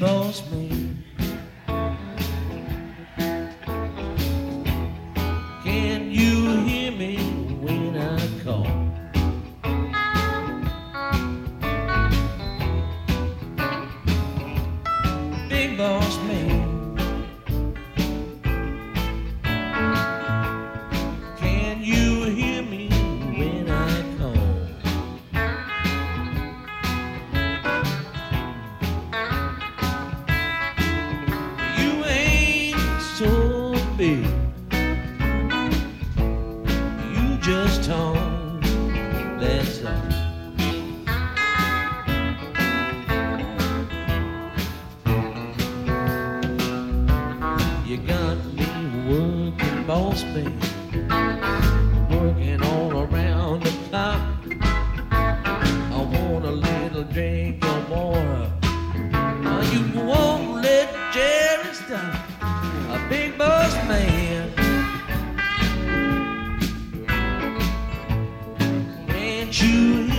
boss man. Can you hear me when I call? Big boss man. You just talk. That's all. You got me working, boss man. Working all around the clock.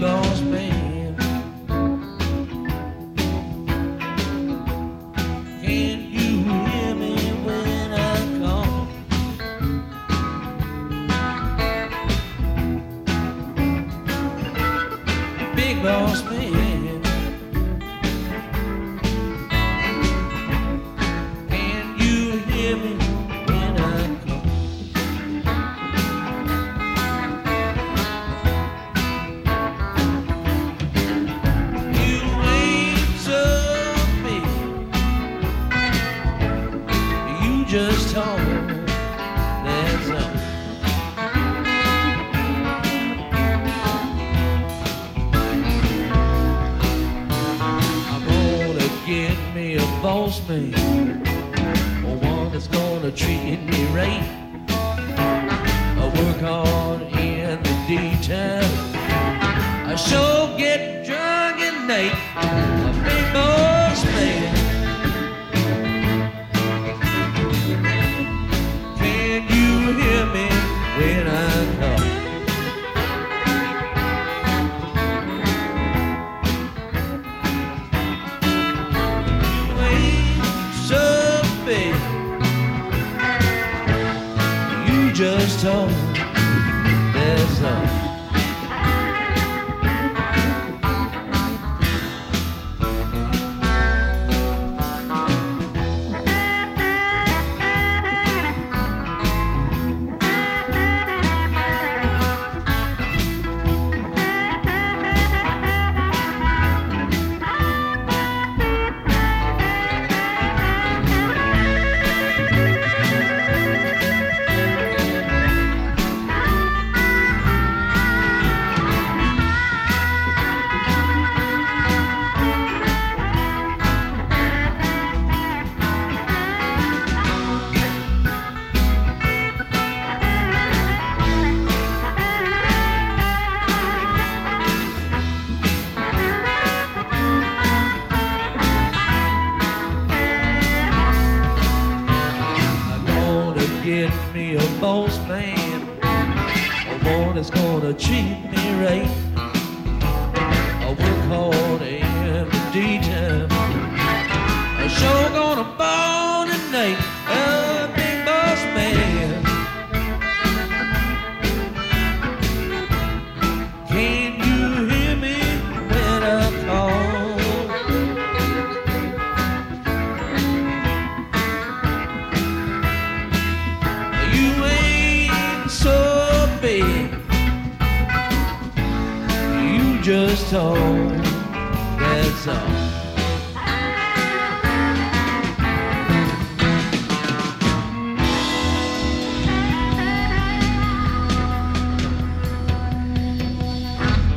Big I'm gonna get me a boss man, or one that's gonna treat me right. I work hard in the daytime. I sure get drunk at night. Just talk. treat me right. I work hard every daytime. I sure gonna ball tonight. A big boss man. Can you hear me when I? You ain't so. Just home. That's all.